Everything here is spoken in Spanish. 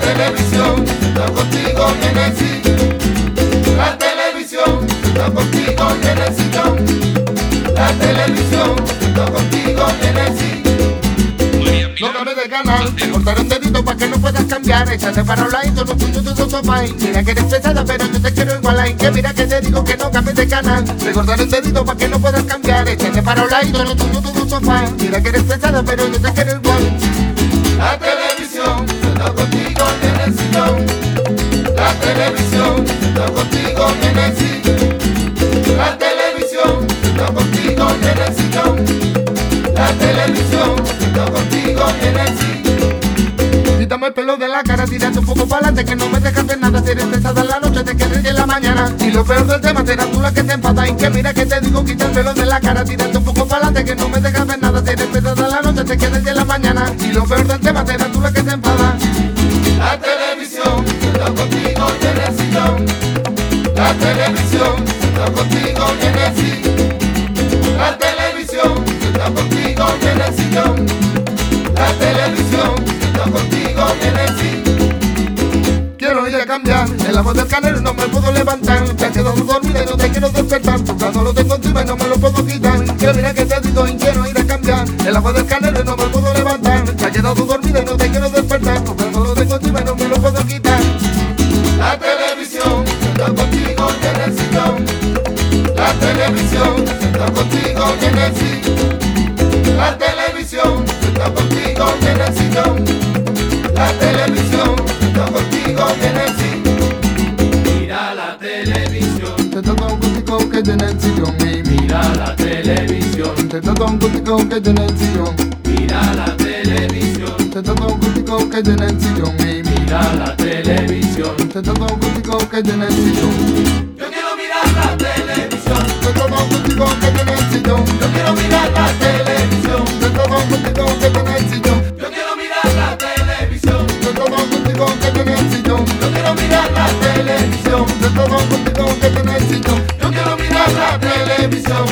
televisión está contigo en el sillón. La televisión está contigo en el sillón. La televisión está contigo en el sillón. No cambies de canal, te cortaré un dedito para que no puedas cambiar. Échate para un ladito, no tuyo tu sofá. Mira que eres pesada, pero yo te quiero igual. Que mira que te digo que no cambies de canal. Te cortaré un dedito para que no puedas cambiar. Échate para un ladito, no tuyo tu sofá. Mira que eres pesada, pero yo te quiero igual. Televisión está contigo sillón. La televisión está contigo sillón. La televisión está contigo sillón. Quítame el pelo de la cara, tírate un poco para adelante Que no me dejas ver nada, si eres pesada en la noche Te quedas en la mañana Y lo peor del tema será tú la que te enfada Y que mira que te digo, quita el pelo de la cara Tírate un poco para adelante Que no me dejas ver nada, si eres pesada en la noche Te quedas en la mañana Y lo peor del tema será tú la que te enfada La televisión está contigo televisión está contigo y en el sillón La televisión está contigo y en el sillón La televisión está contigo y en el sillón Quiero ir a cambiar El amor del canelo no me puedo levantar. Te has quedado dormida y no te quiero despertar. Tocando lo tengo no me lo puedo quitar. Que mira que te digo y quiero ir a cambiar. El agua del canelo y no me puedo levantar. Te has quedado dormida y no te quiero despertar. Tocando lo tengo encima no me lo puedo quitar. La televisión televisión está contigo y en el sillón La televisión está contigo y en el sillón. La televisión está contigo y en el sillón Mira la televisión, Te toca un gustico que tiene el sillón. Mira la televisión, Te toca un gustico que tiene el sillón. Mira la televisión, Te toca un gustico que tiene el sillón. Mira la televisión. Te toca un gustico que tiene el sillón yo quiero mirar la televisión, Te toca un gustico que tiene yo quiero mirar la televisión, un gustico que yo quiero mirar la televisión, un gustico que yo quiero mirar la televisión.